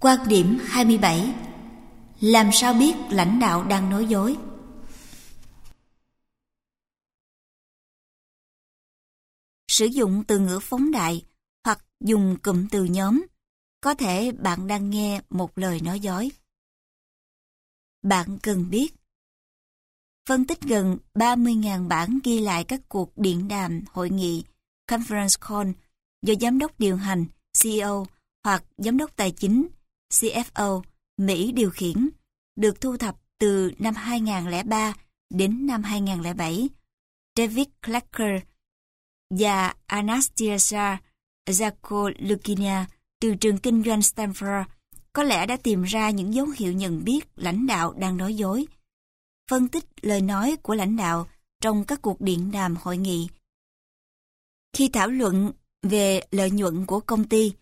Quan điểm 27 Làm sao biết lãnh đạo đang nói dối? Sử dụng từ ngữ phóng đại hoặc dùng cụm từ nhóm, có thể bạn đang nghe một lời nói dối. Bạn cần biết Phân tích gần 30.000 bản ghi lại các cuộc điện đàm, hội nghị, conference call do giám đốc điều hành, CEO hoặc giám đốc tài chính, CFO, Mỹ điều khiển, được thu thập từ năm 2003 đến năm 2007. David Clacker và Anastasia Zakolukina từ trường kinh doanh Stanford có lẽ đã tìm ra những dấu hiệu nhận biết lãnh đạo đang nói dối. Phân tích lời nói của lãnh đạo trong các cuộc điện đàm hội nghị. Khi thảo luận về lợi nhuận của công ty,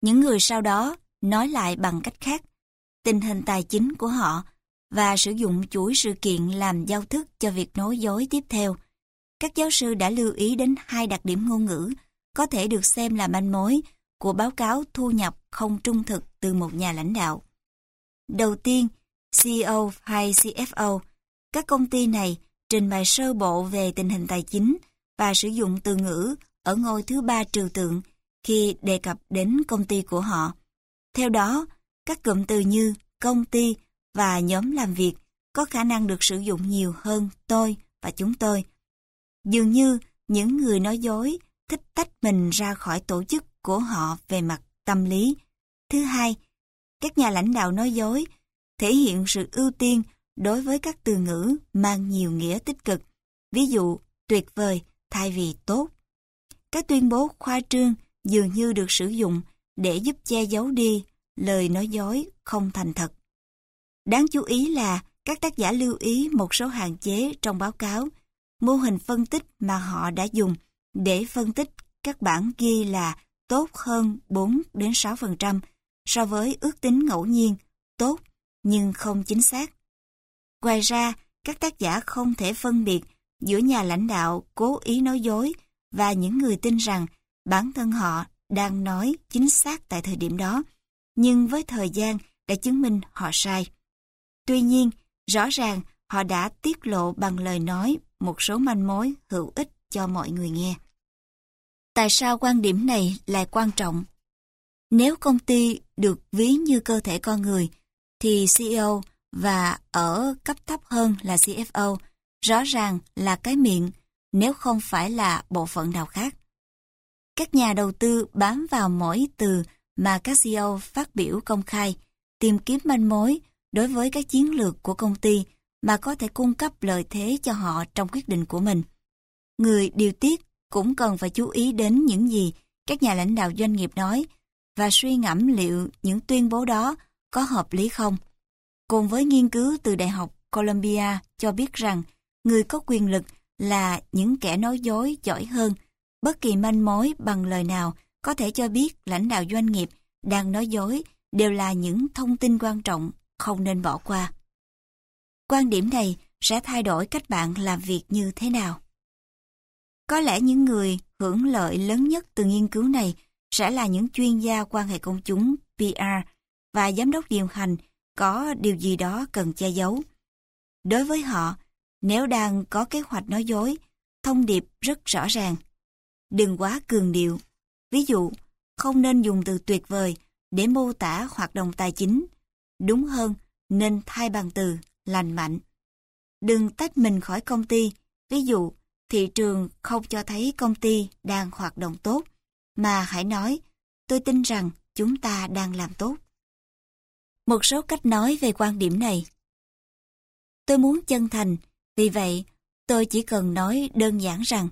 những người sau đó nói lại bằng cách khác tình hình tài chính của họ và sử dụng chuỗi sự kiện làm giao thức cho việc nói dối tiếp theo. Các giáo sư đã lưu ý đến hai đặc điểm ngôn ngữ có thể được xem là manh mối của báo cáo thu nhập không trung thực từ một nhà lãnh đạo. Đầu tiên, CEO hay CFO, các công ty này trình bày sơ bộ về tình hình tài chính và sử dụng từ ngữ ở ngôi thứ ba trừu tượng khi đề cập đến công ty của họ. Theo đó, các cụm từ như công ty và nhóm làm việc có khả năng được sử dụng nhiều hơn tôi và chúng tôi. Dường như những người nói dối thích tách mình ra khỏi tổ chức của họ về mặt tâm lý. Thứ hai, các nhà lãnh đạo nói dối thể hiện sự ưu tiên đối với các từ ngữ mang nhiều nghĩa tích cực, ví dụ tuyệt vời thay vì tốt. Các tuyên bố khoa trương dường như được sử dụng để giúp che giấu đi lời nói dối không thành thật. Đáng chú ý là các tác giả lưu ý một số hạn chế trong báo cáo, mô hình phân tích mà họ đã dùng để phân tích các bản ghi là tốt hơn 4 đến 6% so với ước tính ngẫu nhiên, tốt nhưng không chính xác. Ngoài ra, các tác giả không thể phân biệt giữa nhà lãnh đạo cố ý nói dối và những người tin rằng bản thân họ đang nói chính xác tại thời điểm đó, nhưng với thời gian đã chứng minh họ sai. Tuy nhiên, rõ ràng họ đã tiết lộ bằng lời nói một số manh mối hữu ích cho mọi người nghe. Tại sao quan điểm này lại quan trọng? Nếu công ty được ví như cơ thể con người, thì CEO và ở cấp thấp hơn là CFO rõ ràng là cái miệng nếu không phải là bộ phận nào khác. Các nhà đầu tư bám vào mỗi từ mà các CEO phát biểu công khai, tìm kiếm manh mối đối với các chiến lược của công ty mà có thể cung cấp lợi thế cho họ trong quyết định của mình. Người điều tiết cũng cần phải chú ý đến những gì các nhà lãnh đạo doanh nghiệp nói và suy ngẫm liệu những tuyên bố đó có hợp lý không. Cùng với nghiên cứu từ Đại học Columbia cho biết rằng người có quyền lực là những kẻ nói dối giỏi hơn. Bất kỳ manh mối bằng lời nào có thể cho biết lãnh đạo doanh nghiệp đang nói dối đều là những thông tin quan trọng không nên bỏ qua. Quan điểm này sẽ thay đổi cách bạn làm việc như thế nào. Có lẽ những người hưởng lợi lớn nhất từ nghiên cứu này sẽ là những chuyên gia quan hệ công chúng PR và giám đốc điều hành có điều gì đó cần che giấu. Đối với họ, nếu đang có kế hoạch nói dối, thông điệp rất rõ ràng. Đừng quá cường điệu. Ví dụ, không nên dùng từ tuyệt vời để mô tả hoạt động tài chính. Đúng hơn, nên thay bằng từ lành mạnh. Đừng tách mình khỏi công ty. Ví dụ, thị trường không cho thấy công ty đang hoạt động tốt, mà hãy nói, tôi tin rằng chúng ta đang làm tốt. Một số cách nói về quan điểm này. Tôi muốn chân thành, vì vậy tôi chỉ cần nói đơn giản rằng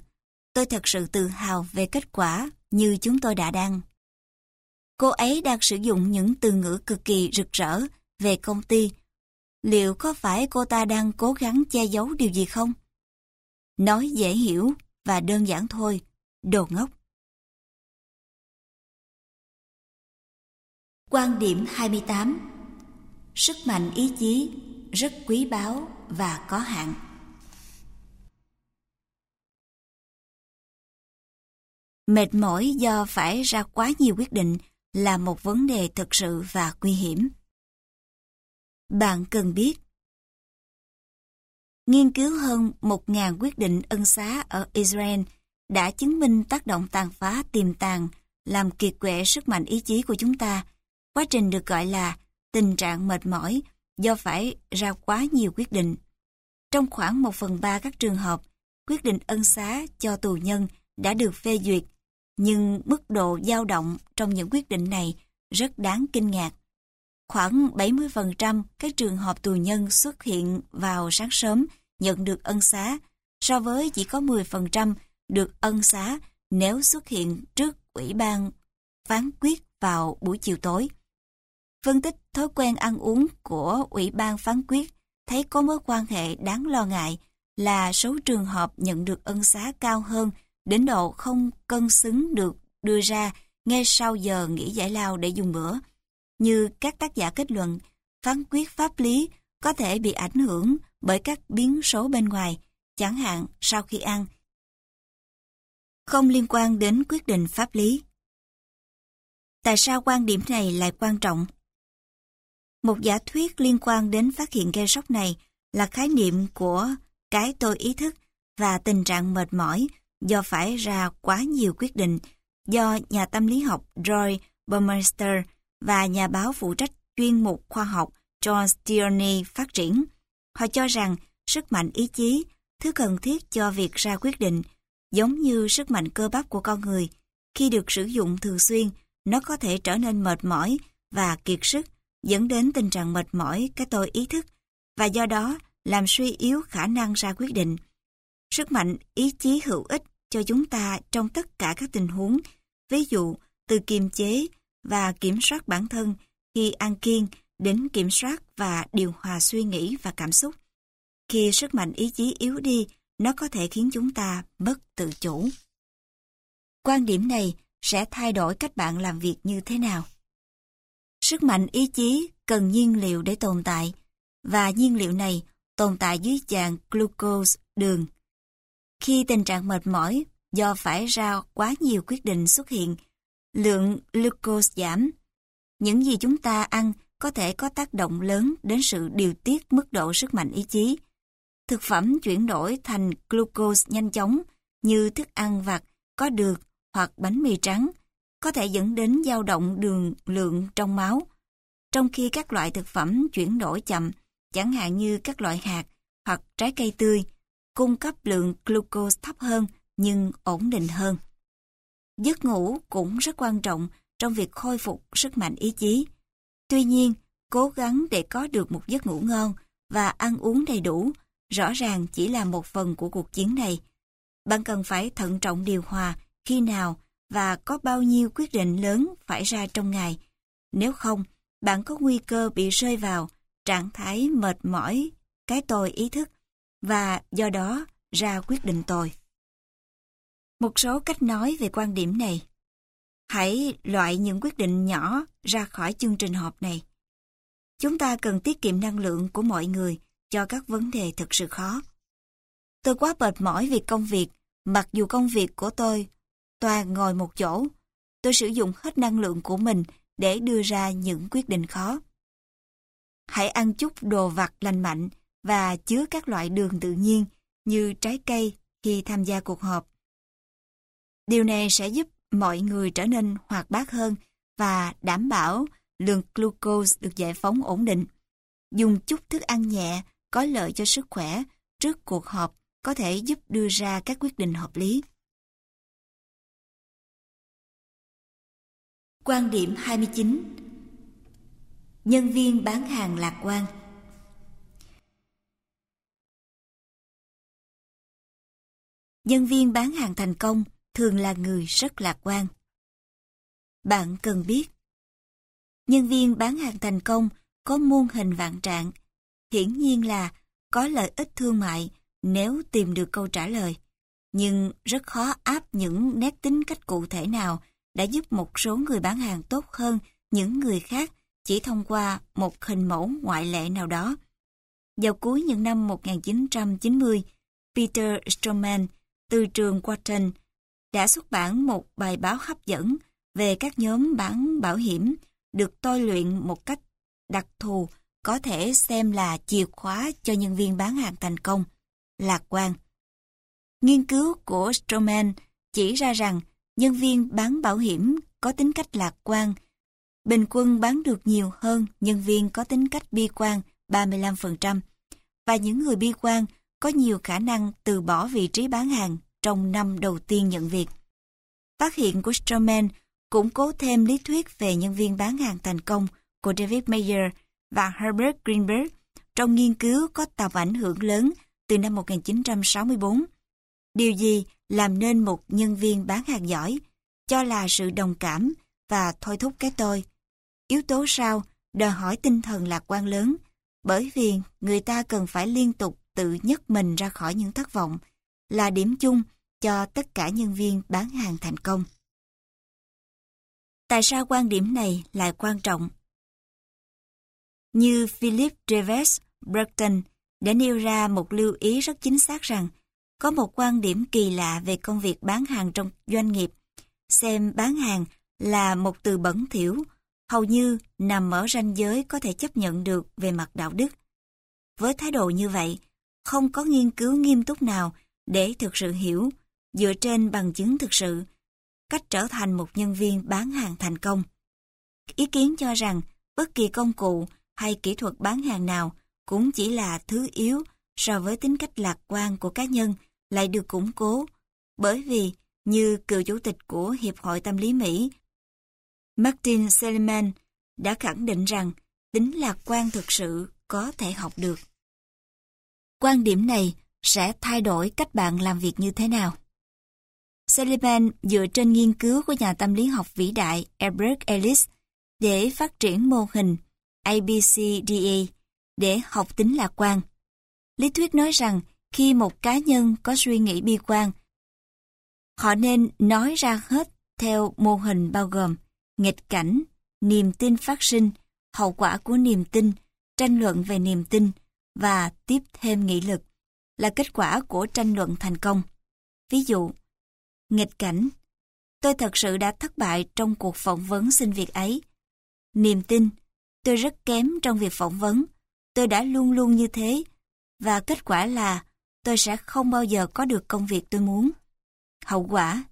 tôi thật sự tự hào về kết quả như chúng tôi đã đăng. Cô ấy đang sử dụng những từ ngữ cực kỳ rực rỡ về công ty. Liệu có phải cô ta đang cố gắng che giấu điều gì không? Nói dễ hiểu và đơn giản thôi, đồ ngốc. Quan điểm 28 Sức mạnh ý chí rất quý báu và có hạn. Mệt mỏi do phải ra quá nhiều quyết định là một vấn đề thực sự và nguy hiểm. Bạn cần biết Nghiên cứu hơn 1.000 quyết định ân xá ở Israel đã chứng minh tác động tàn phá tiềm tàng làm kiệt quệ sức mạnh ý chí của chúng ta. Quá trình được gọi là tình trạng mệt mỏi do phải ra quá nhiều quyết định. Trong khoảng 1 phần 3 các trường hợp, quyết định ân xá cho tù nhân đã được phê duyệt, nhưng mức độ dao động trong những quyết định này rất đáng kinh ngạc. Khoảng 70% các trường hợp tù nhân xuất hiện vào sáng sớm nhận được ân xá, so với chỉ có 10% được ân xá nếu xuất hiện trước ủy ban phán quyết vào buổi chiều tối. Phân tích thói quen ăn uống của ủy ban phán quyết thấy có mối quan hệ đáng lo ngại là số trường hợp nhận được ân xá cao hơn đến độ không cân xứng được đưa ra ngay sau giờ nghỉ giải lao để dùng bữa. Như các tác giả kết luận, phán quyết pháp lý có thể bị ảnh hưởng bởi các biến số bên ngoài, chẳng hạn sau khi ăn. Không liên quan đến quyết định pháp lý. Tại sao quan điểm này lại quan trọng? Một giả thuyết liên quan đến phát hiện gây sốc này là khái niệm của cái tôi ý thức và tình trạng mệt mỏi do phải ra quá nhiều quyết định do nhà tâm lý học Roy Baumeister và nhà báo phụ trách chuyên mục khoa học John Tierney phát triển. Họ cho rằng sức mạnh ý chí, thứ cần thiết cho việc ra quyết định, giống như sức mạnh cơ bắp của con người, khi được sử dụng thường xuyên, nó có thể trở nên mệt mỏi và kiệt sức, dẫn đến tình trạng mệt mỏi cái tôi ý thức, và do đó làm suy yếu khả năng ra quyết định. Sức mạnh ý chí hữu ích cho chúng ta trong tất cả các tình huống, ví dụ từ kiềm chế và kiểm soát bản thân khi ăn kiêng đến kiểm soát và điều hòa suy nghĩ và cảm xúc. Khi sức mạnh ý chí yếu đi, nó có thể khiến chúng ta mất tự chủ. Quan điểm này sẽ thay đổi cách bạn làm việc như thế nào. Sức mạnh ý chí cần nhiên liệu để tồn tại, và nhiên liệu này tồn tại dưới dạng glucose, đường. Khi tình trạng mệt mỏi do phải ra quá nhiều quyết định xuất hiện, lượng glucose giảm. Những gì chúng ta ăn có thể có tác động lớn đến sự điều tiết mức độ sức mạnh ý chí. Thực phẩm chuyển đổi thành glucose nhanh chóng như thức ăn vặt có được hoặc bánh mì trắng có thể dẫn đến dao động đường lượng trong máu. Trong khi các loại thực phẩm chuyển đổi chậm, chẳng hạn như các loại hạt hoặc trái cây tươi, cung cấp lượng glucose thấp hơn nhưng ổn định hơn. Giấc ngủ cũng rất quan trọng trong việc khôi phục sức mạnh ý chí. Tuy nhiên, cố gắng để có được một giấc ngủ ngon và ăn uống đầy đủ rõ ràng chỉ là một phần của cuộc chiến này. Bạn cần phải thận trọng điều hòa khi nào và có bao nhiêu quyết định lớn phải ra trong ngày. Nếu không, bạn có nguy cơ bị rơi vào trạng thái mệt mỏi, cái tôi ý thức và do đó ra quyết định tồi. Một số cách nói về quan điểm này. Hãy loại những quyết định nhỏ ra khỏi chương trình họp này. Chúng ta cần tiết kiệm năng lượng của mọi người cho các vấn đề thực sự khó. Tôi quá mệt mỏi vì công việc, mặc dù công việc của tôi toàn ngồi một chỗ. Tôi sử dụng hết năng lượng của mình để đưa ra những quyết định khó. Hãy ăn chút đồ vặt lành mạnh và chứa các loại đường tự nhiên như trái cây khi tham gia cuộc họp. Điều này sẽ giúp mọi người trở nên hoạt bát hơn và đảm bảo lượng glucose được giải phóng ổn định. Dùng chút thức ăn nhẹ có lợi cho sức khỏe trước cuộc họp có thể giúp đưa ra các quyết định hợp lý. Quan điểm 29 Nhân viên bán hàng lạc quan Nhân viên bán hàng thành công thường là người rất lạc quan. Bạn cần biết, nhân viên bán hàng thành công có muôn hình vạn trạng, hiển nhiên là có lợi ích thương mại nếu tìm được câu trả lời, nhưng rất khó áp những nét tính cách cụ thể nào đã giúp một số người bán hàng tốt hơn những người khác chỉ thông qua một hình mẫu ngoại lệ nào đó. Vào cuối những năm 1990, Peter Stroman từ trường Wharton đã xuất bản một bài báo hấp dẫn về các nhóm bán bảo hiểm được tôi luyện một cách đặc thù có thể xem là chìa khóa cho nhân viên bán hàng thành công, lạc quan. Nghiên cứu của Stroman chỉ ra rằng nhân viên bán bảo hiểm có tính cách lạc quan, bình quân bán được nhiều hơn nhân viên có tính cách bi quan 35%, và những người bi quan có nhiều khả năng từ bỏ vị trí bán hàng trong năm đầu tiên nhận việc. Phát hiện của Stroman củng cố thêm lý thuyết về nhân viên bán hàng thành công của David Mayer và Herbert Greenberg trong nghiên cứu có tầm ảnh hưởng lớn từ năm 1964. Điều gì làm nên một nhân viên bán hàng giỏi, cho là sự đồng cảm và thôi thúc cái tôi. Yếu tố sau đòi hỏi tinh thần lạc quan lớn, bởi vì người ta cần phải liên tục tự nhấc mình ra khỏi những thất vọng, là điểm chung cho tất cả nhân viên bán hàng thành công. Tại sao quan điểm này lại quan trọng? Như Philip Treves Burton đã nêu ra một lưu ý rất chính xác rằng có một quan điểm kỳ lạ về công việc bán hàng trong doanh nghiệp. Xem bán hàng là một từ bẩn thỉu, hầu như nằm ở ranh giới có thể chấp nhận được về mặt đạo đức. Với thái độ như vậy, không có nghiên cứu nghiêm túc nào để thực sự hiểu, dựa trên bằng chứng thực sự, cách trở thành một nhân viên bán hàng thành công. Ý kiến cho rằng bất kỳ công cụ hay kỹ thuật bán hàng nào cũng chỉ là thứ yếu so với tính cách lạc quan của cá nhân lại được củng cố, bởi vì như cựu chủ tịch của Hiệp hội Tâm lý Mỹ, Martin Seligman đã khẳng định rằng tính lạc quan thực sự có thể học được. Quan điểm này sẽ thay đổi cách bạn làm việc như thế nào. Seligman dựa trên nghiên cứu của nhà tâm lý học vĩ đại Albert Ellis để phát triển mô hình ABCDE để học tính lạc quan. Lý thuyết nói rằng khi một cá nhân có suy nghĩ bi quan, họ nên nói ra hết theo mô hình bao gồm nghịch cảnh, niềm tin phát sinh, hậu quả của niềm tin, tranh luận về niềm tin và tiếp thêm nghị lực là kết quả của tranh luận thành công. Ví dụ, nghịch cảnh, tôi thật sự đã thất bại trong cuộc phỏng vấn xin việc ấy. Niềm tin, tôi rất kém trong việc phỏng vấn, tôi đã luôn luôn như thế, và kết quả là tôi sẽ không bao giờ có được công việc tôi muốn. Hậu quả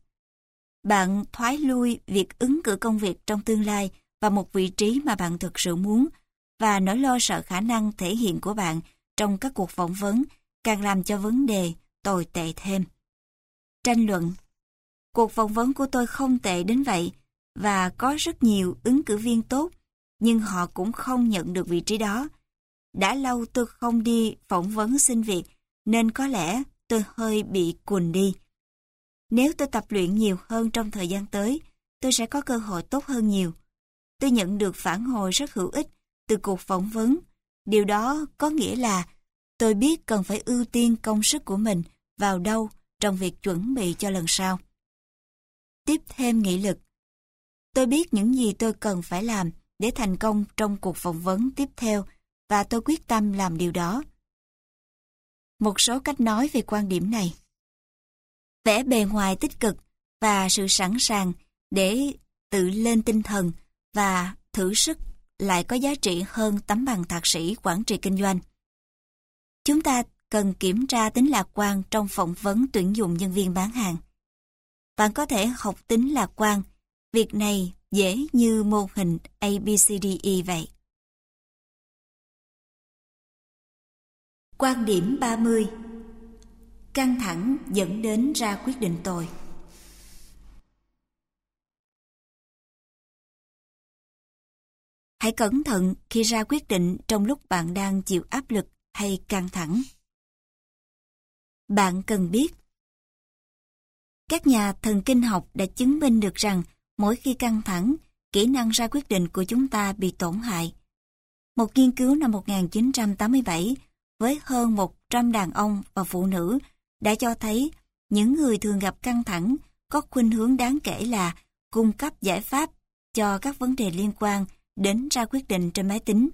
Bạn thoái lui việc ứng cử công việc trong tương lai và một vị trí mà bạn thực sự muốn và nỗi lo sợ khả năng thể hiện của bạn trong các cuộc phỏng vấn càng làm cho vấn đề tồi tệ thêm. Tranh luận Cuộc phỏng vấn của tôi không tệ đến vậy và có rất nhiều ứng cử viên tốt nhưng họ cũng không nhận được vị trí đó. Đã lâu tôi không đi phỏng vấn xin việc nên có lẽ tôi hơi bị cuồn đi. Nếu tôi tập luyện nhiều hơn trong thời gian tới, tôi sẽ có cơ hội tốt hơn nhiều. Tôi nhận được phản hồi rất hữu ích từ cuộc phỏng vấn. Điều đó có nghĩa là tôi biết cần phải ưu tiên công sức của mình vào đâu trong việc chuẩn bị cho lần sau. Tiếp thêm nghị lực. Tôi biết những gì tôi cần phải làm để thành công trong cuộc phỏng vấn tiếp theo và tôi quyết tâm làm điều đó. Một số cách nói về quan điểm này. Vẽ bề ngoài tích cực và sự sẵn sàng để tự lên tinh thần và thử sức lại có giá trị hơn tấm bằng thạc sĩ quản trị kinh doanh. Chúng ta cần kiểm tra tính lạc quan trong phỏng vấn tuyển dụng nhân viên bán hàng. Bạn có thể học tính lạc quan, việc này dễ như mô hình ABCDE vậy. Quan điểm 30 Căng thẳng dẫn đến ra quyết định tồi. Hãy cẩn thận khi ra quyết định trong lúc bạn đang chịu áp lực hay căng thẳng. Bạn cần biết Các nhà thần kinh học đã chứng minh được rằng mỗi khi căng thẳng, kỹ năng ra quyết định của chúng ta bị tổn hại. Một nghiên cứu năm 1987 với hơn 100 đàn ông và phụ nữ đã cho thấy những người thường gặp căng thẳng có khuynh hướng đáng kể là cung cấp giải pháp cho các vấn đề liên quan đến ra quyết định trên máy tính.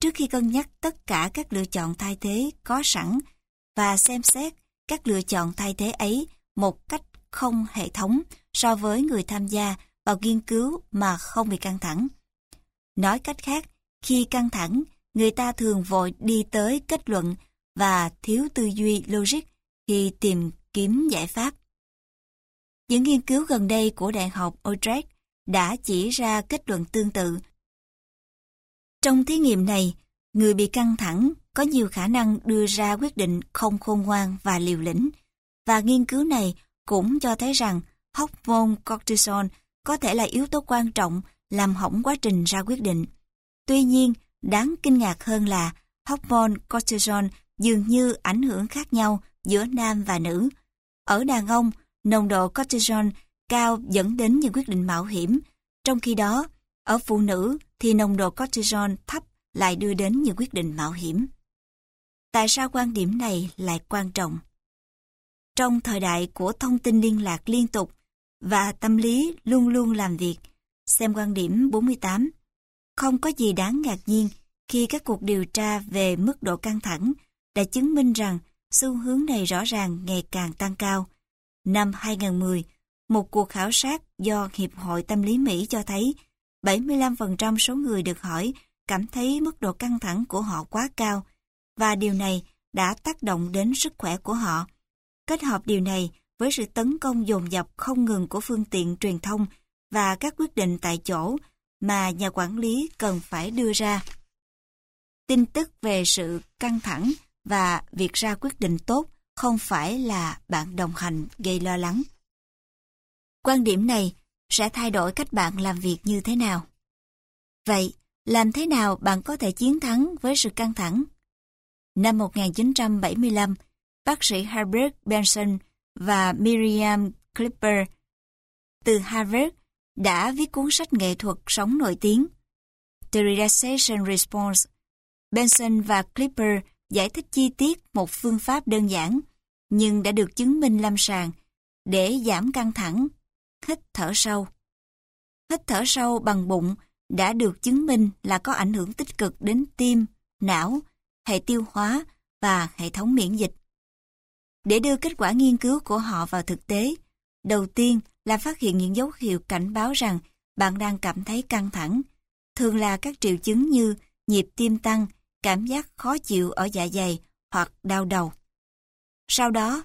Trước khi cân nhắc tất cả các lựa chọn thay thế có sẵn và xem xét các lựa chọn thay thế ấy một cách không hệ thống so với người tham gia vào nghiên cứu mà không bị căng thẳng. Nói cách khác, khi căng thẳng, người ta thường vội đi tới kết luận và thiếu tư duy logic khi tìm kiếm giải pháp. Những nghiên cứu gần đây của Đại học Utrecht đã chỉ ra kết luận tương tự. Trong thí nghiệm này, người bị căng thẳng có nhiều khả năng đưa ra quyết định không khôn ngoan và liều lĩnh, và nghiên cứu này cũng cho thấy rằng hormone cortisol có thể là yếu tố quan trọng làm hỏng quá trình ra quyết định. Tuy nhiên, đáng kinh ngạc hơn là hormone cortisol dường như ảnh hưởng khác nhau giữa nam và nữ. Ở đàn ông, nồng độ cortisol cao dẫn đến những quyết định mạo hiểm, trong khi đó, ở phụ nữ thì nồng độ cortisol thấp lại đưa đến những quyết định mạo hiểm. Tại sao quan điểm này lại quan trọng? Trong thời đại của thông tin liên lạc liên tục và tâm lý luôn luôn làm việc, xem quan điểm 48, không có gì đáng ngạc nhiên khi các cuộc điều tra về mức độ căng thẳng đã chứng minh rằng xu hướng này rõ ràng ngày càng tăng cao. Năm 2010, một cuộc khảo sát do Hiệp hội Tâm lý Mỹ cho thấy 75% số người được hỏi cảm thấy mức độ căng thẳng của họ quá cao, và điều này đã tác động đến sức khỏe của họ. Kết hợp điều này với sự tấn công dồn dập không ngừng của phương tiện truyền thông và các quyết định tại chỗ mà nhà quản lý cần phải đưa ra. Tin tức về sự căng thẳng và việc ra quyết định tốt không phải là bạn đồng hành gây lo lắng. Quan điểm này sẽ thay đổi cách bạn làm việc như thế nào. Vậy, làm thế nào bạn có thể chiến thắng với sự căng thẳng? Năm 1975, bác sĩ Herbert Benson và Miriam Clipper từ Harvard đã viết cuốn sách nghệ thuật sống nổi tiếng The Relaxation Response. Benson và Clipper giải thích chi tiết một phương pháp đơn giản, nhưng đã được chứng minh lâm sàng để giảm căng thẳng, hít thở sâu. Hít thở sâu bằng bụng đã được chứng minh là có ảnh hưởng tích cực đến tim, não, hệ tiêu hóa và hệ thống miễn dịch. Để đưa kết quả nghiên cứu của họ vào thực tế, đầu tiên là phát hiện những dấu hiệu cảnh báo rằng bạn đang cảm thấy căng thẳng, thường là các triệu chứng như nhịp tim tăng, cảm giác khó chịu ở dạ dày hoặc đau đầu. Sau đó,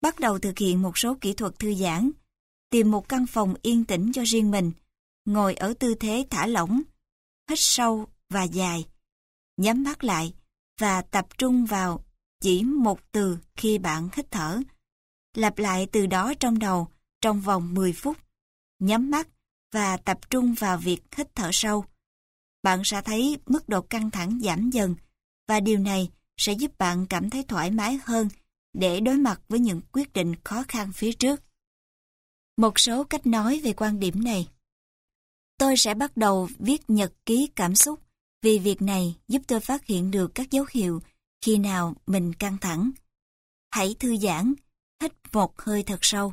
bắt đầu thực hiện một số kỹ thuật thư giãn, tìm một căn phòng yên tĩnh cho riêng mình, ngồi ở tư thế thả lỏng, hít sâu và dài, nhắm mắt lại và tập trung vào chỉ một từ khi bạn hít thở. Lặp lại từ đó trong đầu trong vòng 10 phút. Nhắm mắt và tập trung vào việc hít thở sâu. Bạn sẽ thấy mức độ căng thẳng giảm dần và điều này sẽ giúp bạn cảm thấy thoải mái hơn để đối mặt với những quyết định khó khăn phía trước. Một số cách nói về quan điểm này. Tôi sẽ bắt đầu viết nhật ký cảm xúc vì việc này giúp tôi phát hiện được các dấu hiệu khi nào mình căng thẳng. Hãy thư giãn, hít một hơi thật sâu.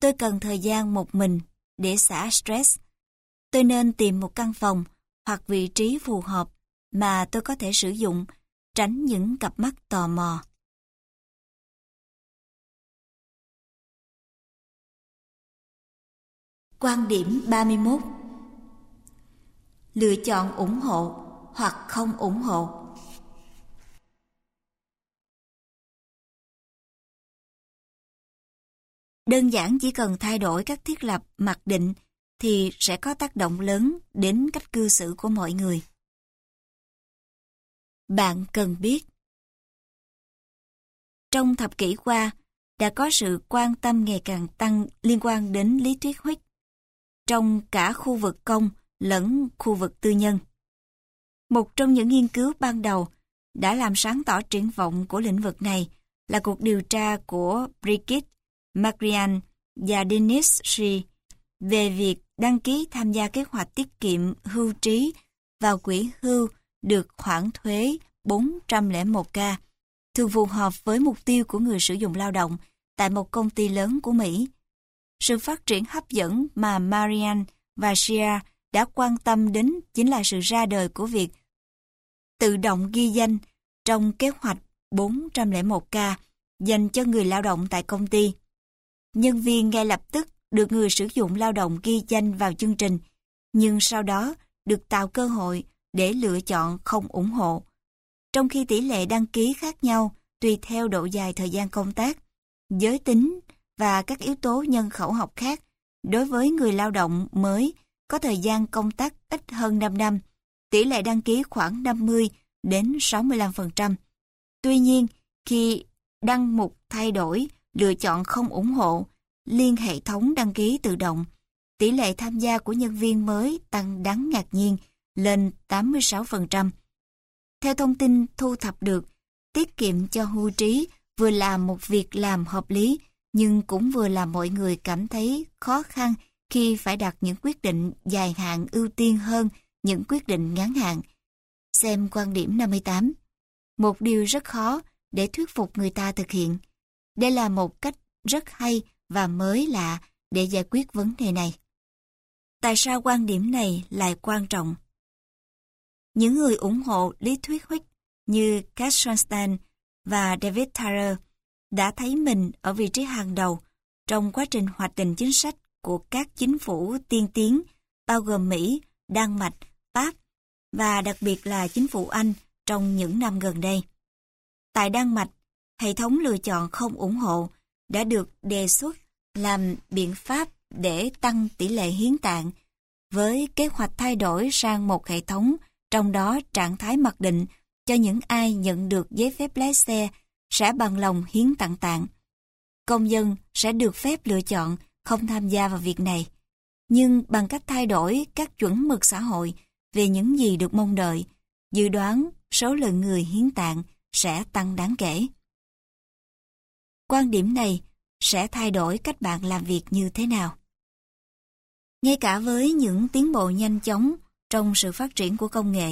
Tôi cần thời gian một mình để xả stress. Tôi nên tìm một căn phòng hoặc vị trí phù hợp mà tôi có thể sử dụng, tránh những cặp mắt tò mò. Quan điểm 31 Lựa chọn ủng hộ hoặc không ủng hộ. Đơn giản chỉ cần thay đổi các thiết lập mặc định thì sẽ có tác động lớn đến cách cư xử của mọi người. Bạn cần biết. Trong thập kỷ qua, đã có sự quan tâm ngày càng tăng liên quan đến lý thuyết huyết trong cả khu vực công lẫn khu vực tư nhân. Một trong những nghiên cứu ban đầu đã làm sáng tỏ triển vọng của lĩnh vực này là cuộc điều tra của Brigitte Macrian và Dennis Shee về việc đăng ký tham gia kế hoạch tiết kiệm hưu trí vào quỹ hưu được khoản thuế 401k, thường phù hợp với mục tiêu của người sử dụng lao động tại một công ty lớn của Mỹ. Sự phát triển hấp dẫn mà Marian và Shia đã quan tâm đến chính là sự ra đời của việc tự động ghi danh trong kế hoạch 401k dành cho người lao động tại công ty nhân viên ngay lập tức được người sử dụng lao động ghi danh vào chương trình, nhưng sau đó được tạo cơ hội để lựa chọn không ủng hộ. Trong khi tỷ lệ đăng ký khác nhau tùy theo độ dài thời gian công tác, giới tính và các yếu tố nhân khẩu học khác, đối với người lao động mới có thời gian công tác ít hơn 5 năm, tỷ lệ đăng ký khoảng 50 đến 65%. Tuy nhiên, khi đăng mục thay đổi, lựa chọn không ủng hộ, liên hệ thống đăng ký tự động, tỷ lệ tham gia của nhân viên mới tăng đáng ngạc nhiên lên 86%. Theo thông tin thu thập được, tiết kiệm cho hưu trí vừa là một việc làm hợp lý, nhưng cũng vừa làm mọi người cảm thấy khó khăn khi phải đặt những quyết định dài hạn ưu tiên hơn những quyết định ngắn hạn. Xem quan điểm 58. Một điều rất khó để thuyết phục người ta thực hiện. Đây là một cách rất hay và mới lạ để giải quyết vấn đề này. Tại sao quan điểm này lại quan trọng? Những người ủng hộ lý thuyết Huyết như Cass Sunstein và David Tyler đã thấy mình ở vị trí hàng đầu trong quá trình hoạch định chính sách của các chính phủ tiên tiến bao gồm Mỹ, Đan Mạch, Pháp và đặc biệt là chính phủ Anh trong những năm gần đây. Tại Đan Mạch, hệ thống lựa chọn không ủng hộ đã được đề xuất làm biện pháp để tăng tỷ lệ hiến tạng với kế hoạch thay đổi sang một hệ thống trong đó trạng thái mặc định cho những ai nhận được giấy phép lái xe sẽ bằng lòng hiến tặng tạng. Công dân sẽ được phép lựa chọn không tham gia vào việc này, nhưng bằng cách thay đổi các chuẩn mực xã hội về những gì được mong đợi, dự đoán số lượng người hiến tạng sẽ tăng đáng kể. Quan điểm này sẽ thay đổi cách bạn làm việc như thế nào. Ngay cả với những tiến bộ nhanh chóng trong sự phát triển của công nghệ,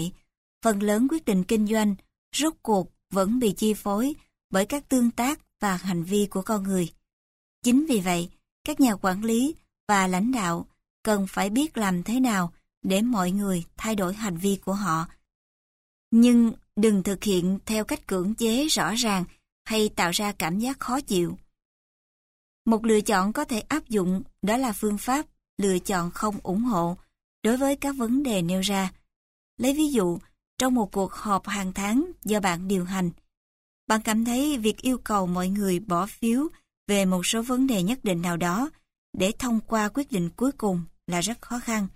phần lớn quyết định kinh doanh rốt cuộc vẫn bị chi phối bởi các tương tác và hành vi của con người. Chính vì vậy, các nhà quản lý và lãnh đạo cần phải biết làm thế nào để mọi người thay đổi hành vi của họ. Nhưng đừng thực hiện theo cách cưỡng chế rõ ràng hay tạo ra cảm giác khó chịu. Một lựa chọn có thể áp dụng đó là phương pháp lựa chọn không ủng hộ đối với các vấn đề nêu ra. Lấy ví dụ, trong một cuộc họp hàng tháng do bạn điều hành, bạn cảm thấy việc yêu cầu mọi người bỏ phiếu về một số vấn đề nhất định nào đó để thông qua quyết định cuối cùng là rất khó khăn.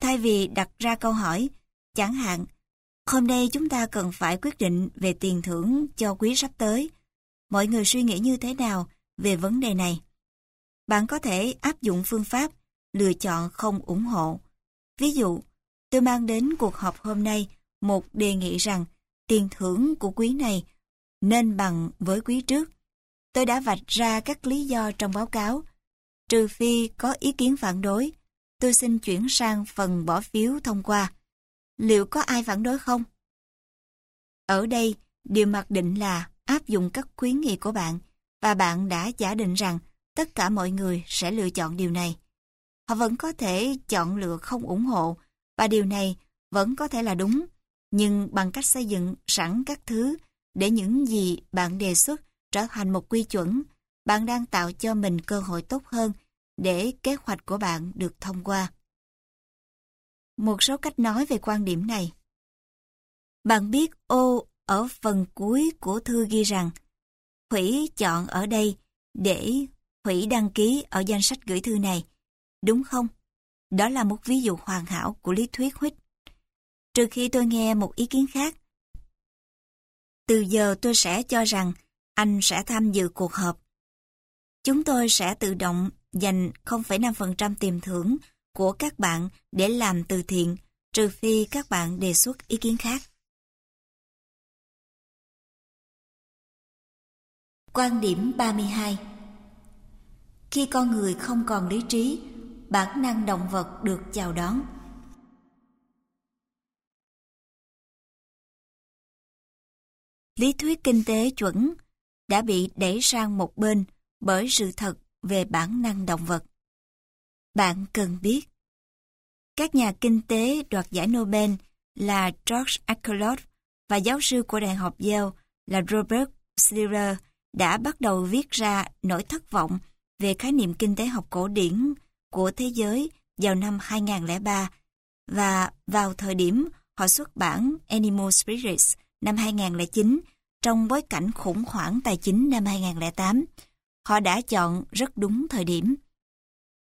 Thay vì đặt ra câu hỏi, chẳng hạn, hôm nay chúng ta cần phải quyết định về tiền thưởng cho quý sắp tới. Mọi người suy nghĩ như thế nào về vấn đề này? Bạn có thể áp dụng phương pháp lựa chọn không ủng hộ. Ví dụ, tôi mang đến cuộc họp hôm nay một đề nghị rằng tiền thưởng của quý này nên bằng với quý trước. Tôi đã vạch ra các lý do trong báo cáo. Trừ phi có ý kiến phản đối, tôi xin chuyển sang phần bỏ phiếu thông qua. Liệu có ai phản đối không? Ở đây, điều mặc định là áp dụng các khuyến nghị của bạn và bạn đã giả định rằng tất cả mọi người sẽ lựa chọn điều này. Họ vẫn có thể chọn lựa không ủng hộ và điều này vẫn có thể là đúng, nhưng bằng cách xây dựng sẵn các thứ để những gì bạn đề xuất trở thành một quy chuẩn, bạn đang tạo cho mình cơ hội tốt hơn để kế hoạch của bạn được thông qua. Một số cách nói về quan điểm này. Bạn biết ô ở phần cuối của thư ghi rằng Hủy chọn ở đây để hủy đăng ký ở danh sách gửi thư này. Đúng không? Đó là một ví dụ hoàn hảo của lý thuyết huyết. Trừ khi tôi nghe một ý kiến khác. Từ giờ tôi sẽ cho rằng anh sẽ tham dự cuộc họp. Chúng tôi sẽ tự động dành 0,5% tiền thưởng của các bạn để làm từ thiện, trừ phi các bạn đề xuất ý kiến khác. Quan điểm 32 Khi con người không còn lý trí, bản năng động vật được chào đón. Lý thuyết kinh tế chuẩn đã bị đẩy sang một bên bởi sự thật về bản năng động vật. Bạn cần biết. Các nhà kinh tế đoạt giải Nobel là George Akerlof và giáo sư của Đại học Yale là Robert Schiller đã bắt đầu viết ra nỗi thất vọng về khái niệm kinh tế học cổ điển của thế giới vào năm 2003 và vào thời điểm họ xuất bản Animal Spirits năm 2009 trong bối cảnh khủng hoảng tài chính năm 2008. Họ đã chọn rất đúng thời điểm.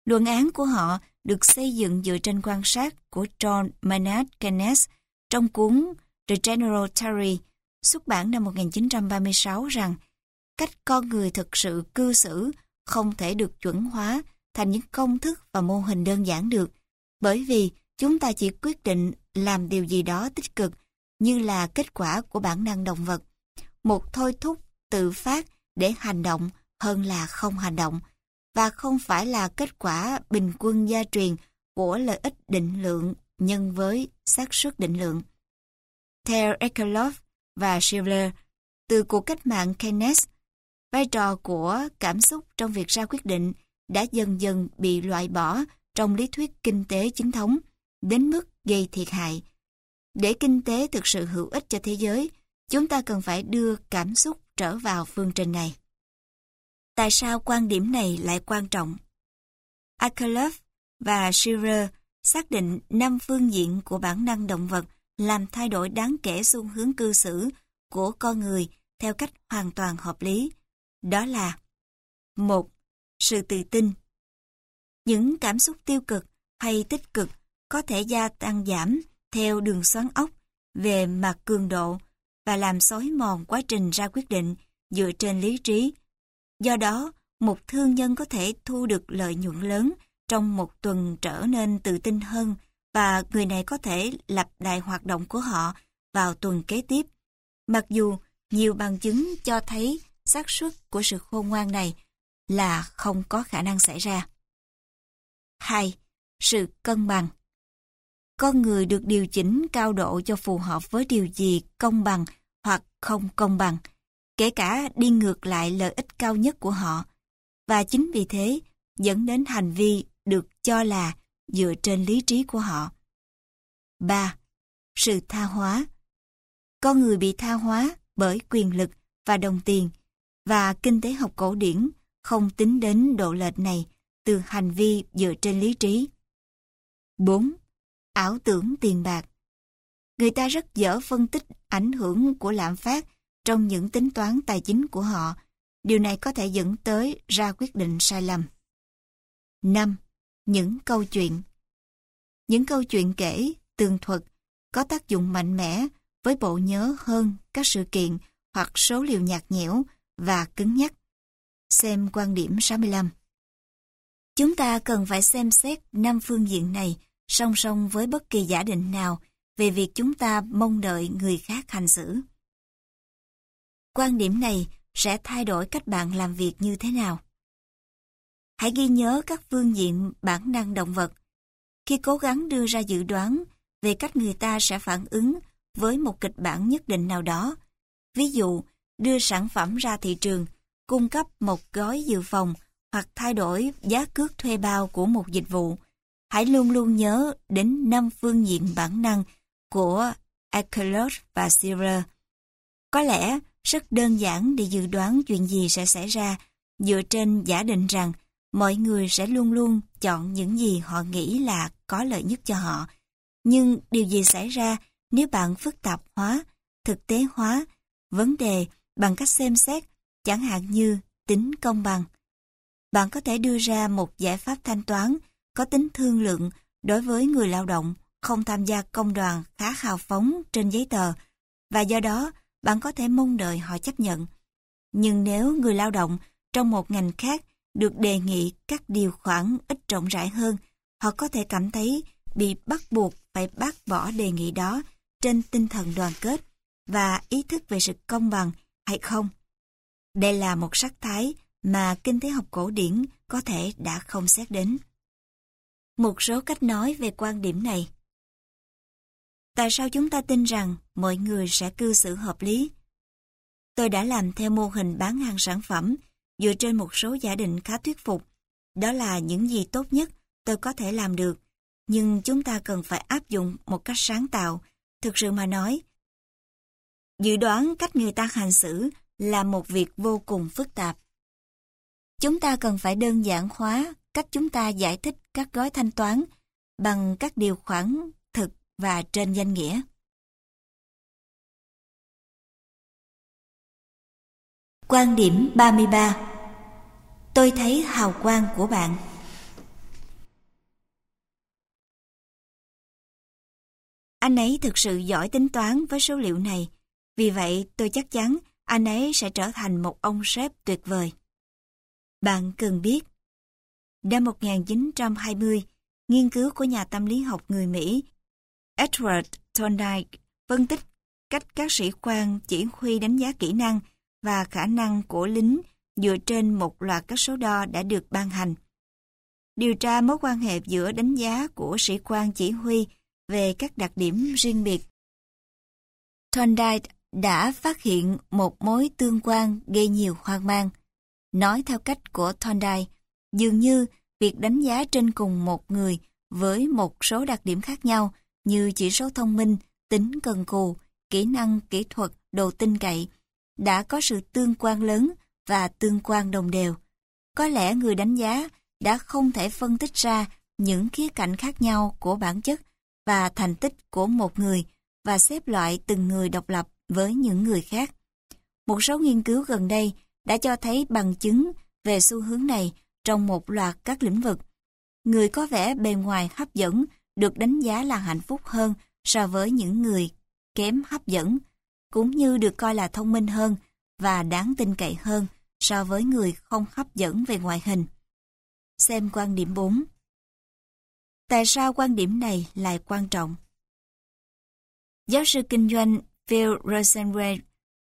Luận án của họ được xây dựng dựa trên quan sát của John Maynard Keynes trong cuốn The General Theory, xuất bản năm 1936 rằng cách con người thực sự cư xử không thể được chuẩn hóa thành những công thức và mô hình đơn giản được, bởi vì chúng ta chỉ quyết định làm điều gì đó tích cực như là kết quả của bản năng động vật. Một thôi thúc tự phát để hành động hơn là không hành động, và không phải là kết quả bình quân gia truyền của lợi ích định lượng nhân với xác suất định lượng. Theo Ekelov và Schiller, từ cuộc cách mạng Keynes, vai trò của cảm xúc trong việc ra quyết định đã dần dần bị loại bỏ trong lý thuyết kinh tế chính thống, đến mức gây thiệt hại. Để kinh tế thực sự hữu ích cho thế giới, chúng ta cần phải đưa cảm xúc trở vào phương trình này. Tại sao quan điểm này lại quan trọng? Akerlof và Shearer xác định năm phương diện của bản năng động vật làm thay đổi đáng kể xu hướng cư xử của con người theo cách hoàn toàn hợp lý. Đó là một Sự tự tin Những cảm xúc tiêu cực hay tích cực có thể gia tăng giảm theo đường xoắn ốc về mặt cường độ và làm xói mòn quá trình ra quyết định dựa trên lý trí. Do đó, một thương nhân có thể thu được lợi nhuận lớn trong một tuần trở nên tự tin hơn và người này có thể lặp lại hoạt động của họ vào tuần kế tiếp. Mặc dù nhiều bằng chứng cho thấy xác suất của sự khôn ngoan này là không có khả năng xảy ra. 2. Sự cân bằng con người được điều chỉnh cao độ cho phù hợp với điều gì công bằng hoặc không công bằng, kể cả đi ngược lại lợi ích cao nhất của họ. Và chính vì thế, dẫn đến hành vi được cho là dựa trên lý trí của họ. 3. Sự tha hóa Con người bị tha hóa bởi quyền lực và đồng tiền, và kinh tế học cổ điển không tính đến độ lệch này từ hành vi dựa trên lý trí. 4. Ảo tưởng tiền bạc Người ta rất dở phân tích ảnh hưởng của lạm phát trong những tính toán tài chính của họ. Điều này có thể dẫn tới ra quyết định sai lầm. 5. Những câu chuyện Những câu chuyện kể, tường thuật có tác dụng mạnh mẽ với bộ nhớ hơn các sự kiện hoặc số liệu nhạt nhẽo và cứng nhắc. Xem quan điểm 65. Chúng ta cần phải xem xét năm phương diện này song song với bất kỳ giả định nào về việc chúng ta mong đợi người khác hành xử. Quan điểm này sẽ thay đổi cách bạn làm việc như thế nào. Hãy ghi nhớ các phương diện bản năng động vật. Khi cố gắng đưa ra dự đoán về cách người ta sẽ phản ứng với một kịch bản nhất định nào đó, ví dụ đưa sản phẩm ra thị trường, cung cấp một gói dự phòng hoặc thay đổi giá cước thuê bao của một dịch vụ, hãy luôn luôn nhớ đến năm phương diện bản năng của Akelot và Sirer. Có lẽ rất đơn giản để dự đoán chuyện gì sẽ xảy ra dựa trên giả định rằng mọi người sẽ luôn luôn chọn những gì họ nghĩ là có lợi nhất cho họ. Nhưng điều gì xảy ra nếu bạn phức tạp hóa, thực tế hóa vấn đề bằng cách xem xét, chẳng hạn như tính công bằng. Bạn có thể đưa ra một giải pháp thanh toán có tính thương lượng đối với người lao động không tham gia công đoàn khá hào phóng trên giấy tờ và do đó bạn có thể mong đợi họ chấp nhận. Nhưng nếu người lao động trong một ngành khác được đề nghị các điều khoản ít rộng rãi hơn, họ có thể cảm thấy bị bắt buộc phải bác bỏ đề nghị đó trên tinh thần đoàn kết và ý thức về sự công bằng hay không. Đây là một sắc thái mà kinh tế học cổ điển có thể đã không xét đến. Một số cách nói về quan điểm này. Tại sao chúng ta tin rằng mọi người sẽ cư xử hợp lý? Tôi đã làm theo mô hình bán hàng sản phẩm dựa trên một số giả định khá thuyết phục. Đó là những gì tốt nhất tôi có thể làm được. Nhưng chúng ta cần phải áp dụng một cách sáng tạo. Thực sự mà nói, Dự đoán cách người ta hành xử là một việc vô cùng phức tạp. Chúng ta cần phải đơn giản hóa cách chúng ta giải thích các gói thanh toán bằng các điều khoản thực và trên danh nghĩa. Quan điểm 33 Tôi thấy hào quang của bạn. Anh ấy thực sự giỏi tính toán với số liệu này, vì vậy tôi chắc chắn anh ấy sẽ trở thành một ông sếp tuyệt vời. Bạn cần biết, năm 1920, nghiên cứu của nhà tâm lý học người Mỹ Edward Thorndike phân tích cách các sĩ quan chỉ huy đánh giá kỹ năng và khả năng của lính dựa trên một loạt các số đo đã được ban hành. Điều tra mối quan hệ giữa đánh giá của sĩ quan chỉ huy về các đặc điểm riêng biệt. Thorndike đã phát hiện một mối tương quan gây nhiều hoang mang. Nói theo cách của Thorndike, dường như việc đánh giá trên cùng một người với một số đặc điểm khác nhau như chỉ số thông minh, tính cần cù, kỹ năng, kỹ thuật, độ tin cậy, đã có sự tương quan lớn và tương quan đồng đều. Có lẽ người đánh giá đã không thể phân tích ra những khía cạnh khác nhau của bản chất và thành tích của một người và xếp loại từng người độc lập với những người khác. Một số nghiên cứu gần đây đã cho thấy bằng chứng về xu hướng này trong một loạt các lĩnh vực. Người có vẻ bề ngoài hấp dẫn được đánh giá là hạnh phúc hơn so với những người kém hấp dẫn, cũng như được coi là thông minh hơn và đáng tin cậy hơn so với người không hấp dẫn về ngoại hình. Xem quan điểm 4 Tại sao quan điểm này lại quan trọng? Giáo sư kinh doanh Phil Rosenberg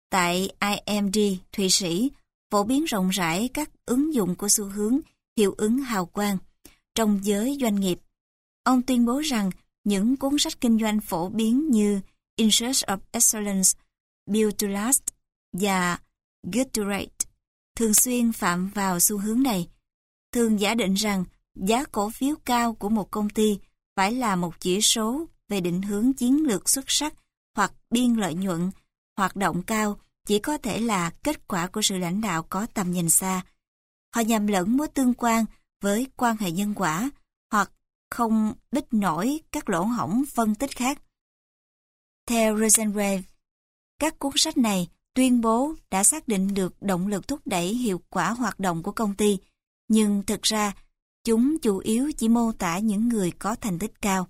tại IMD, Thụy Sĩ, phổ biến rộng rãi các ứng dụng của xu hướng hiệu ứng hào quang trong giới doanh nghiệp. Ông tuyên bố rằng những cuốn sách kinh doanh phổ biến như In Search of Excellence, Build to Last và Good to Rate thường xuyên phạm vào xu hướng này. Thường giả định rằng giá cổ phiếu cao của một công ty phải là một chỉ số về định hướng chiến lược xuất sắc hoặc biên lợi nhuận, hoạt động cao chỉ có thể là kết quả của sự lãnh đạo có tầm nhìn xa. Họ nhầm lẫn mối tương quan với quan hệ nhân quả hoặc không bích nổi các lỗ hổng phân tích khác. Theo Rosenwald, các cuốn sách này tuyên bố đã xác định được động lực thúc đẩy hiệu quả hoạt động của công ty, nhưng thực ra chúng chủ yếu chỉ mô tả những người có thành tích cao.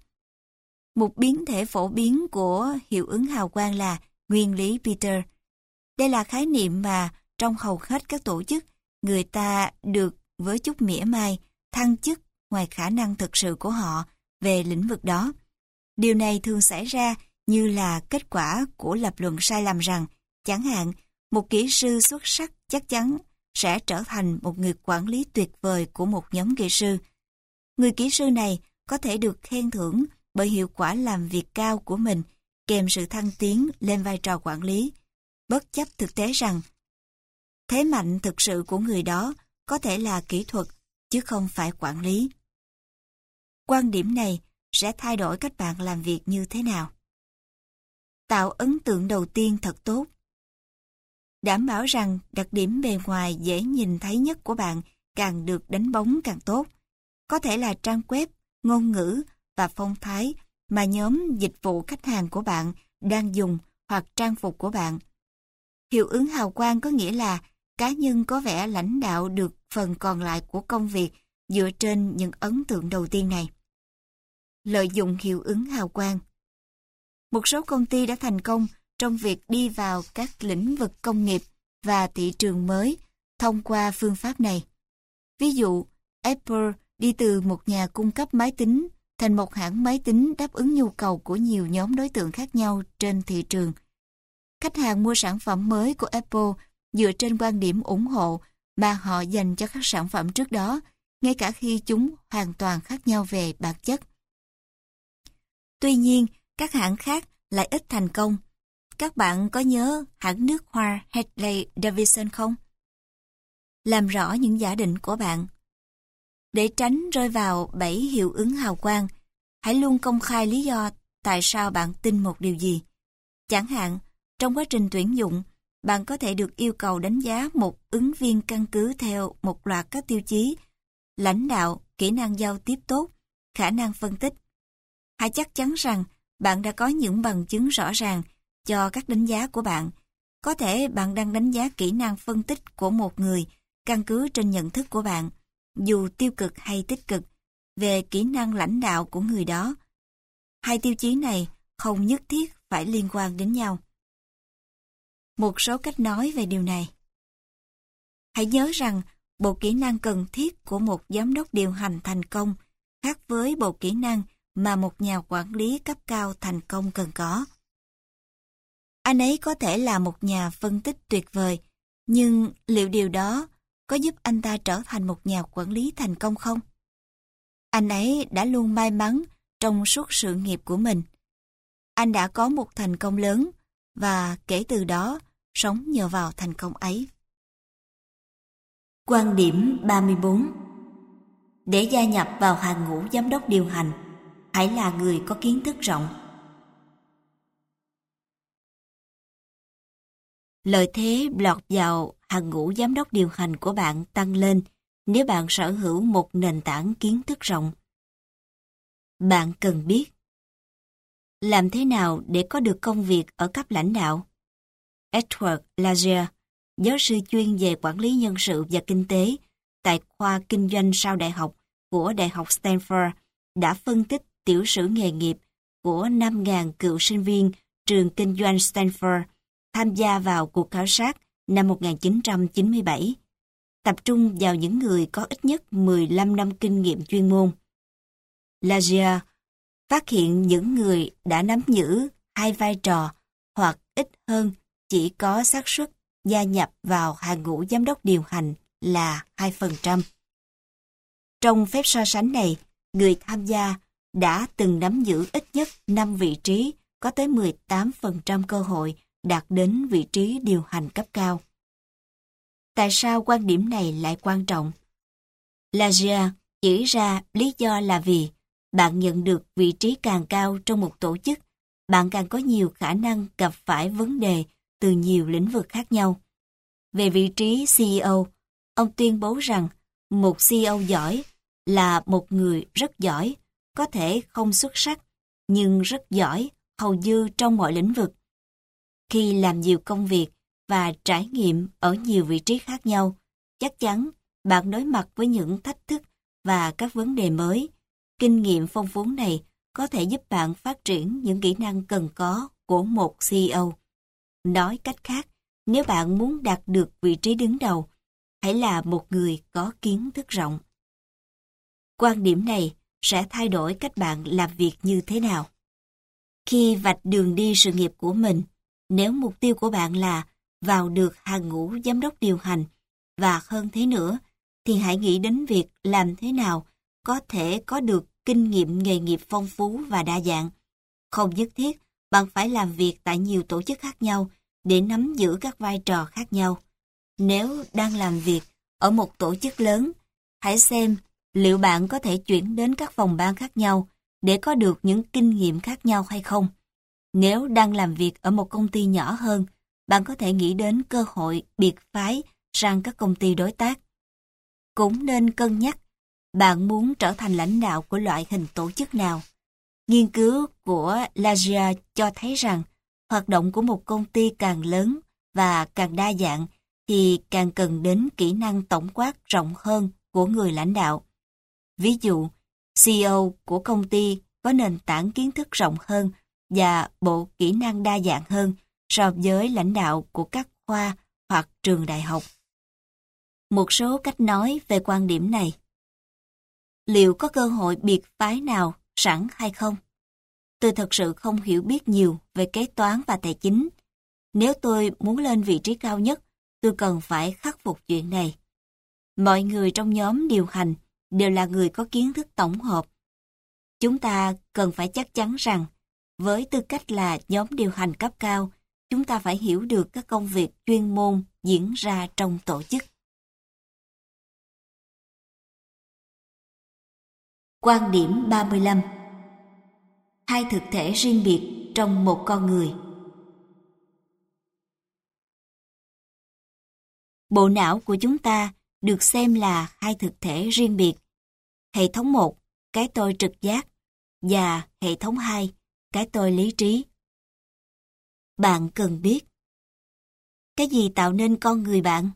Một biến thể phổ biến của hiệu ứng hào quang là nguyên lý Peter. Đây là khái niệm mà trong hầu hết các tổ chức, người ta được với chút mỉa mai, thăng chức ngoài khả năng thực sự của họ về lĩnh vực đó. Điều này thường xảy ra như là kết quả của lập luận sai lầm rằng, chẳng hạn, một kỹ sư xuất sắc chắc chắn sẽ trở thành một người quản lý tuyệt vời của một nhóm kỹ sư. Người kỹ sư này có thể được khen thưởng bởi hiệu quả làm việc cao của mình kèm sự thăng tiến lên vai trò quản lý, bất chấp thực tế rằng thế mạnh thực sự của người đó có thể là kỹ thuật chứ không phải quản lý. Quan điểm này sẽ thay đổi cách bạn làm việc như thế nào. Tạo ấn tượng đầu tiên thật tốt. Đảm bảo rằng đặc điểm bề ngoài dễ nhìn thấy nhất của bạn càng được đánh bóng càng tốt. Có thể là trang web, ngôn ngữ và phong thái mà nhóm dịch vụ khách hàng của bạn đang dùng hoặc trang phục của bạn. Hiệu ứng hào quang có nghĩa là cá nhân có vẻ lãnh đạo được phần còn lại của công việc dựa trên những ấn tượng đầu tiên này. Lợi dụng hiệu ứng hào quang Một số công ty đã thành công trong việc đi vào các lĩnh vực công nghiệp và thị trường mới thông qua phương pháp này. Ví dụ, Apple đi từ một nhà cung cấp máy tính thành một hãng máy tính đáp ứng nhu cầu của nhiều nhóm đối tượng khác nhau trên thị trường. Khách hàng mua sản phẩm mới của Apple dựa trên quan điểm ủng hộ mà họ dành cho các sản phẩm trước đó, ngay cả khi chúng hoàn toàn khác nhau về bản chất. Tuy nhiên, các hãng khác lại ít thành công. Các bạn có nhớ hãng nước hoa Harley Davidson không? Làm rõ những giả định của bạn để tránh rơi vào bẫy hiệu ứng hào quang, hãy luôn công khai lý do tại sao bạn tin một điều gì. Chẳng hạn, trong quá trình tuyển dụng, bạn có thể được yêu cầu đánh giá một ứng viên căn cứ theo một loạt các tiêu chí lãnh đạo, kỹ năng giao tiếp tốt, khả năng phân tích. Hãy chắc chắn rằng bạn đã có những bằng chứng rõ ràng cho các đánh giá của bạn. Có thể bạn đang đánh giá kỹ năng phân tích của một người căn cứ trên nhận thức của bạn, dù tiêu cực hay tích cực, về kỹ năng lãnh đạo của người đó. Hai tiêu chí này không nhất thiết phải liên quan đến nhau. Một số cách nói về điều này. Hãy nhớ rằng bộ kỹ năng cần thiết của một giám đốc điều hành thành công khác với bộ kỹ năng mà một nhà quản lý cấp cao thành công cần có. Anh ấy có thể là một nhà phân tích tuyệt vời, nhưng liệu điều đó có giúp anh ta trở thành một nhà quản lý thành công không? Anh ấy đã luôn may mắn trong suốt sự nghiệp của mình. Anh đã có một thành công lớn và kể từ đó sống nhờ vào thành công ấy. Quan điểm 34 Để gia nhập vào hàng ngũ giám đốc điều hành, hãy là người có kiến thức rộng. Lợi thế lọt vào hàng ngũ giám đốc điều hành của bạn tăng lên nếu bạn sở hữu một nền tảng kiến thức rộng. Bạn cần biết làm thế nào để có được công việc ở cấp lãnh đạo? Edward Lazier, giáo sư chuyên về quản lý nhân sự và kinh tế tại khoa kinh doanh sau đại học của Đại học Stanford, đã phân tích tiểu sử nghề nghiệp của 5.000 cựu sinh viên trường kinh doanh Stanford tham gia vào cuộc khảo sát năm 1997, tập trung vào những người có ít nhất 15 năm kinh nghiệm chuyên môn. Lazier phát hiện những người đã nắm giữ hai vai trò hoặc ít hơn chỉ có xác suất gia nhập vào hàng ngũ giám đốc điều hành là 2%. Trong phép so sánh này, người tham gia đã từng nắm giữ ít nhất 5 vị trí có tới 18% cơ hội đạt đến vị trí điều hành cấp cao. Tại sao quan điểm này lại quan trọng? Lagia chỉ ra lý do là vì bạn nhận được vị trí càng cao trong một tổ chức, bạn càng có nhiều khả năng gặp phải vấn đề từ nhiều lĩnh vực khác nhau. Về vị trí CEO, ông tuyên bố rằng một CEO giỏi là một người rất giỏi, có thể không xuất sắc, nhưng rất giỏi, hầu như trong mọi lĩnh vực. Khi làm nhiều công việc và trải nghiệm ở nhiều vị trí khác nhau, chắc chắn bạn đối mặt với những thách thức và các vấn đề mới. Kinh nghiệm phong phú này có thể giúp bạn phát triển những kỹ năng cần có của một CEO. Nói cách khác, nếu bạn muốn đạt được vị trí đứng đầu, hãy là một người có kiến thức rộng. Quan điểm này sẽ thay đổi cách bạn làm việc như thế nào. Khi vạch đường đi sự nghiệp của mình, nếu mục tiêu của bạn là vào được hàng ngũ giám đốc điều hành và hơn thế nữa, thì hãy nghĩ đến việc làm thế nào có thể có được kinh nghiệm nghề nghiệp phong phú và đa dạng. Không nhất thiết bạn phải làm việc tại nhiều tổ chức khác nhau để nắm giữ các vai trò khác nhau. Nếu đang làm việc ở một tổ chức lớn, hãy xem liệu bạn có thể chuyển đến các phòng ban khác nhau để có được những kinh nghiệm khác nhau hay không. Nếu đang làm việc ở một công ty nhỏ hơn, bạn có thể nghĩ đến cơ hội biệt phái sang các công ty đối tác. Cũng nên cân nhắc bạn muốn trở thành lãnh đạo của loại hình tổ chức nào. Nghiên cứu của Lagia cho thấy rằng hoạt động của một công ty càng lớn và càng đa dạng thì càng cần đến kỹ năng tổng quát rộng hơn của người lãnh đạo. Ví dụ, CEO của công ty có nền tảng kiến thức rộng hơn và bộ kỹ năng đa dạng hơn so với lãnh đạo của các khoa hoặc trường đại học. Một số cách nói về quan điểm này. Liệu có cơ hội biệt phái nào sẵn hay không? Tôi thật sự không hiểu biết nhiều về kế toán và tài chính. Nếu tôi muốn lên vị trí cao nhất, tôi cần phải khắc phục chuyện này. Mọi người trong nhóm điều hành đều là người có kiến thức tổng hợp. Chúng ta cần phải chắc chắn rằng, với tư cách là nhóm điều hành cấp cao, chúng ta phải hiểu được các công việc chuyên môn diễn ra trong tổ chức. Quan điểm 35 Hai thực thể riêng biệt trong một con người Bộ não của chúng ta được xem là hai thực thể riêng biệt. Hệ thống một, cái tôi trực giác, và hệ thống hai, cái tôi lý trí. Bạn cần biết Cái gì tạo nên con người bạn?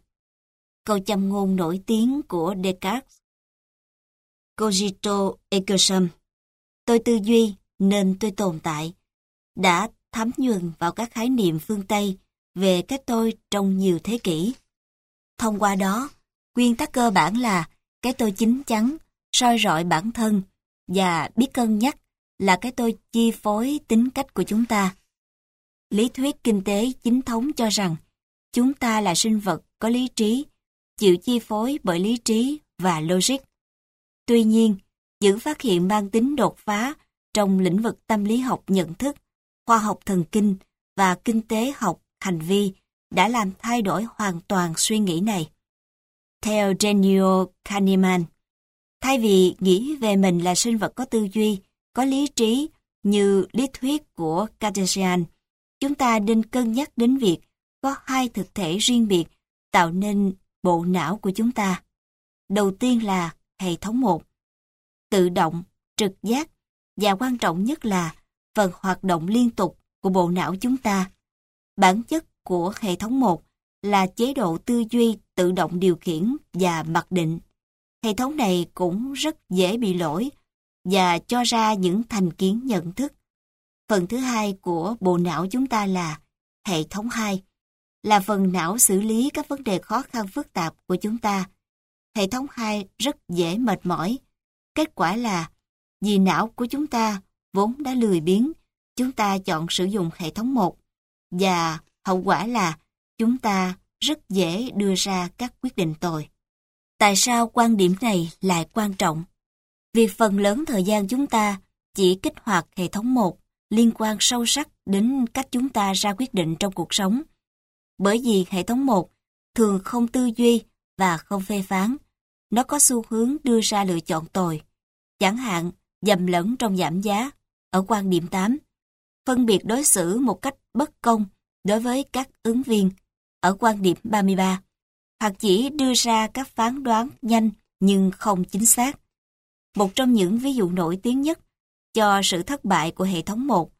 Câu châm ngôn nổi tiếng của Descartes. Cogito ergo sum. Tôi tư duy nên tôi tồn tại. Đã thấm nhuần vào các khái niệm phương Tây về cái tôi trong nhiều thế kỷ. Thông qua đó, nguyên tắc cơ bản là cái tôi chính chắn, soi rọi bản thân và biết cân nhắc là cái tôi chi phối tính cách của chúng ta. Lý thuyết kinh tế chính thống cho rằng chúng ta là sinh vật có lý trí, chịu chi phối bởi lý trí và logic. Tuy nhiên, những phát hiện mang tính đột phá trong lĩnh vực tâm lý học nhận thức, khoa học thần kinh và kinh tế học hành vi đã làm thay đổi hoàn toàn suy nghĩ này. Theo Daniel Kahneman, thay vì nghĩ về mình là sinh vật có tư duy, có lý trí như lý thuyết của Cartesian, chúng ta nên cân nhắc đến việc có hai thực thể riêng biệt tạo nên bộ não của chúng ta. Đầu tiên là hệ thống một, tự động, trực giác và quan trọng nhất là phần hoạt động liên tục của bộ não chúng ta. Bản chất của hệ thống 1 là chế độ tư duy tự động điều khiển và mặc định. Hệ thống này cũng rất dễ bị lỗi và cho ra những thành kiến nhận thức. Phần thứ hai của bộ não chúng ta là hệ thống 2, là phần não xử lý các vấn đề khó khăn phức tạp của chúng ta. Hệ thống 2 rất dễ mệt mỏi. Kết quả là vì não của chúng ta vốn đã lười biếng, chúng ta chọn sử dụng hệ thống 1 và hậu quả là chúng ta rất dễ đưa ra các quyết định tồi. Tại sao quan điểm này lại quan trọng? Vì phần lớn thời gian chúng ta chỉ kích hoạt hệ thống 1 liên quan sâu sắc đến cách chúng ta ra quyết định trong cuộc sống. Bởi vì hệ thống 1 thường không tư duy và không phê phán. Nó có xu hướng đưa ra lựa chọn tồi. Chẳng hạn, dầm lẫn trong giảm giá, ở quan điểm 8. Phân biệt đối xử một cách bất công đối với các ứng viên, ở quan điểm 33. Hoặc chỉ đưa ra các phán đoán nhanh nhưng không chính xác. Một trong những ví dụ nổi tiếng nhất cho sự thất bại của hệ thống 1,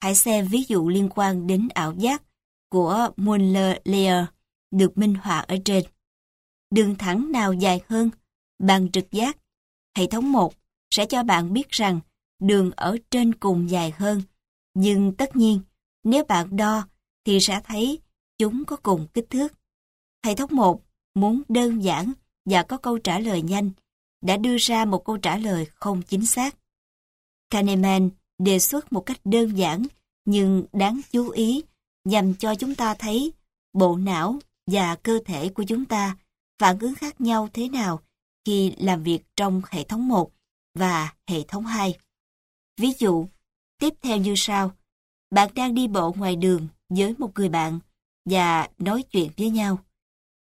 hãy xem ví dụ liên quan đến ảo giác của Muller-Lear được minh họa ở trên. Đường thẳng nào dài hơn, bằng trực giác, hệ thống 1 sẽ cho bạn biết rằng đường ở trên cùng dài hơn. Nhưng tất nhiên, nếu bạn đo thì sẽ thấy chúng có cùng kích thước. Hệ thống 1 muốn đơn giản và có câu trả lời nhanh, đã đưa ra một câu trả lời không chính xác. Kahneman đề xuất một cách đơn giản nhưng đáng chú ý nhằm cho chúng ta thấy bộ não và cơ thể của chúng ta phản ứng khác nhau thế nào khi làm việc trong hệ thống một và hệ thống 2. Ví dụ, tiếp theo như sau. Bạn đang đi bộ ngoài đường với một người bạn và nói chuyện với nhau.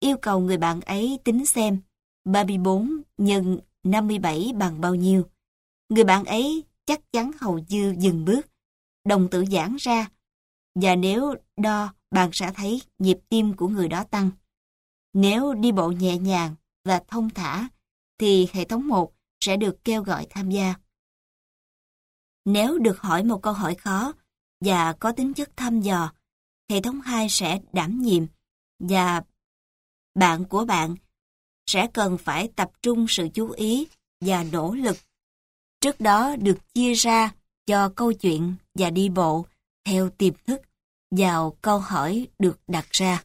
Yêu cầu người bạn ấy tính xem 34 nhân 57 bằng bao nhiêu. Người bạn ấy chắc chắn hầu như dừng bước, đồng tử giãn ra. Và nếu đo, bạn sẽ thấy nhịp tim của người đó tăng. Nếu đi bộ nhẹ nhàng và thông thả, thì hệ thống 1 sẽ được kêu gọi tham gia. Nếu được hỏi một câu hỏi khó và có tính chất thăm dò, hệ thống 2 sẽ đảm nhiệm và bạn của bạn sẽ cần phải tập trung sự chú ý và nỗ lực. Trước đó được chia ra cho câu chuyện và đi bộ theo tiềm thức vào câu hỏi được đặt ra.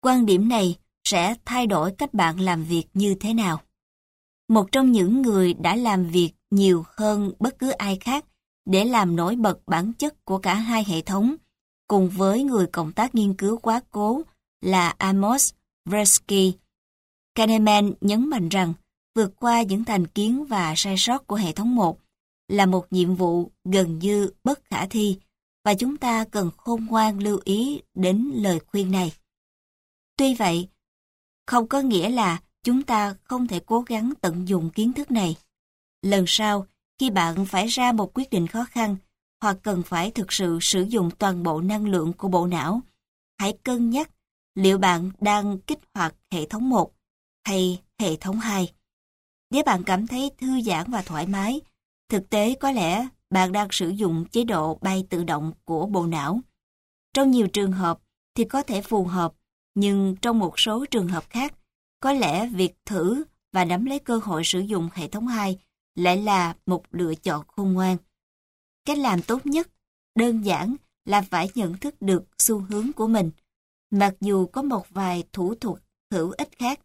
Quan điểm này sẽ thay đổi cách bạn làm việc như thế nào. Một trong những người đã làm việc nhiều hơn bất cứ ai khác để làm nổi bật bản chất của cả hai hệ thống, cùng với người cộng tác nghiên cứu quá cố là Amos Tversky. Kahneman nhấn mạnh rằng vượt qua những thành kiến và sai sót của hệ thống 1 là một nhiệm vụ gần như bất khả thi và chúng ta cần khôn ngoan lưu ý đến lời khuyên này. Tuy vậy, không có nghĩa là chúng ta không thể cố gắng tận dụng kiến thức này. Lần sau, khi bạn phải ra một quyết định khó khăn hoặc cần phải thực sự sử dụng toàn bộ năng lượng của bộ não, hãy cân nhắc liệu bạn đang kích hoạt hệ thống 1 hay hệ thống 2. Nếu bạn cảm thấy thư giãn và thoải mái, thực tế có lẽ bạn đang sử dụng chế độ bay tự động của bộ não. Trong nhiều trường hợp thì có thể phù hợp, nhưng trong một số trường hợp khác, có lẽ việc thử và nắm lấy cơ hội sử dụng hệ thống 2 lại là một lựa chọn khôn ngoan. Cách làm tốt nhất, đơn giản là phải nhận thức được xu hướng của mình, mặc dù có một vài thủ thuật hữu ích khác.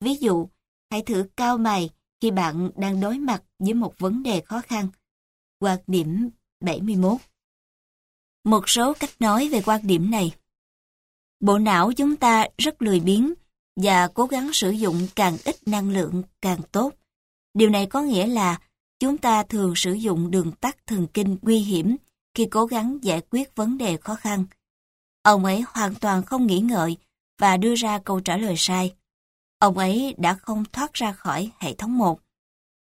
Ví dụ, hãy thử cao mày khi bạn đang đối mặt với một vấn đề khó khăn. Quan điểm 71 Một số cách nói về quan điểm này Bộ não chúng ta rất lười biếng và cố gắng sử dụng càng ít năng lượng càng tốt. Điều này có nghĩa là chúng ta thường sử dụng đường tắt thần kinh nguy hiểm khi cố gắng giải quyết vấn đề khó khăn. Ông ấy hoàn toàn không nghĩ ngợi và đưa ra câu trả lời sai. Ông ấy đã không thoát ra khỏi hệ thống 1.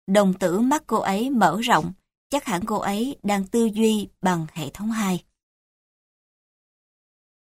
Đồng tử mắt cô ấy mở rộng, chắc hẳn cô ấy đang tư duy bằng hệ thống 2.